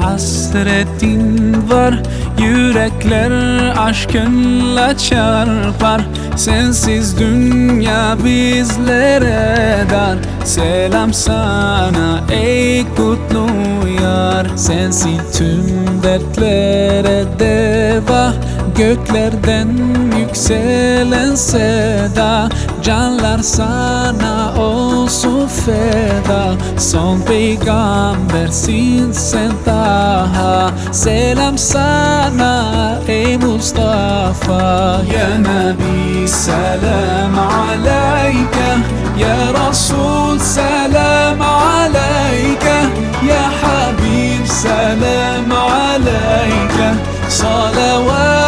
Hasretin var. Yürekler aşkınla çarpar. Sensiz dünya bizlere dar. Selam sana ey kutlu yar. Sensin tüm dertlere deva. Göklerden yükselen seda. Canlar sana olsun feda Son peygambersin sen daha Selam sana ey Mustafa Ya Nabi selam aleyke Ya Resul selam aleyke Ya Habib selam aleyke صلوات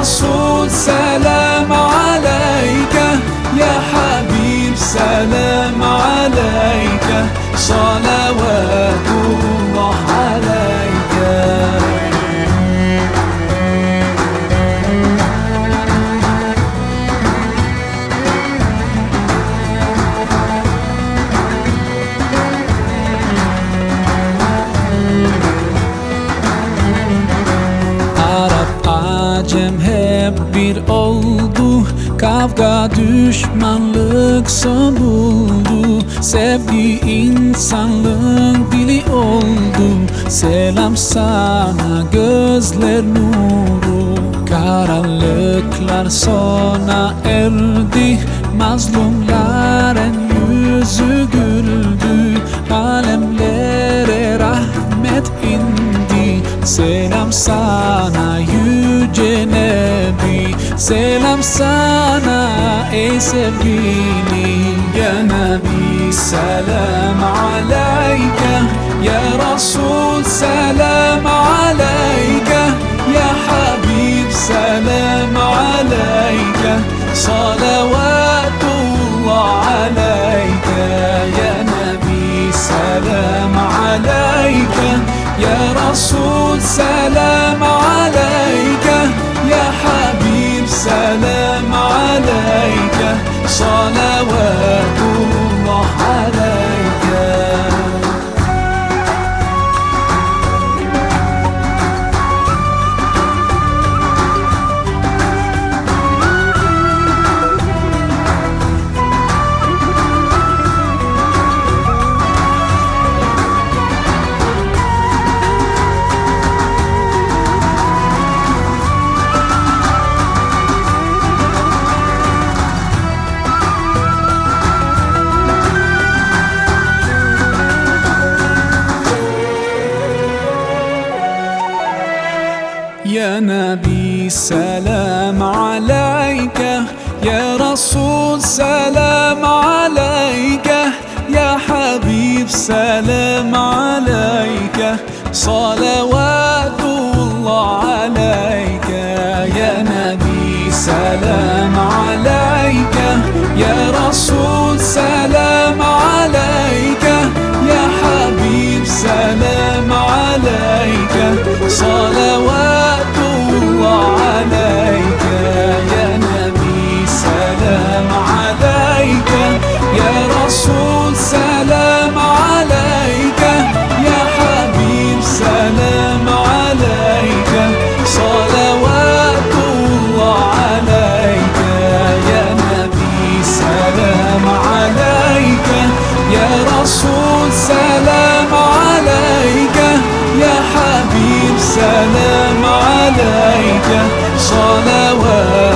يا رسول سلام عليك. يا حبيب سلام عليك. صلوات bir oldu. Kavga düşmanlık son buldu. Sevgi insanlığın dili oldu. Selam sana gözler nuru. Karanlıklar sona erdi. Mazlumların yüzü Selam sana ey sevgili Ya Nebi selam aleyke Ya Resul selam aleyke Ya Habib selam aleyke Salavatullah aleyke Ya Nebi selam aleyke Ya Resul selam aleyke صلواتك على نبي سلام عليك. يا رسول سلام عليك. يا حبيب سلام عليك. صلوات صلوات